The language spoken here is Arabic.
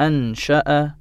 أنشأ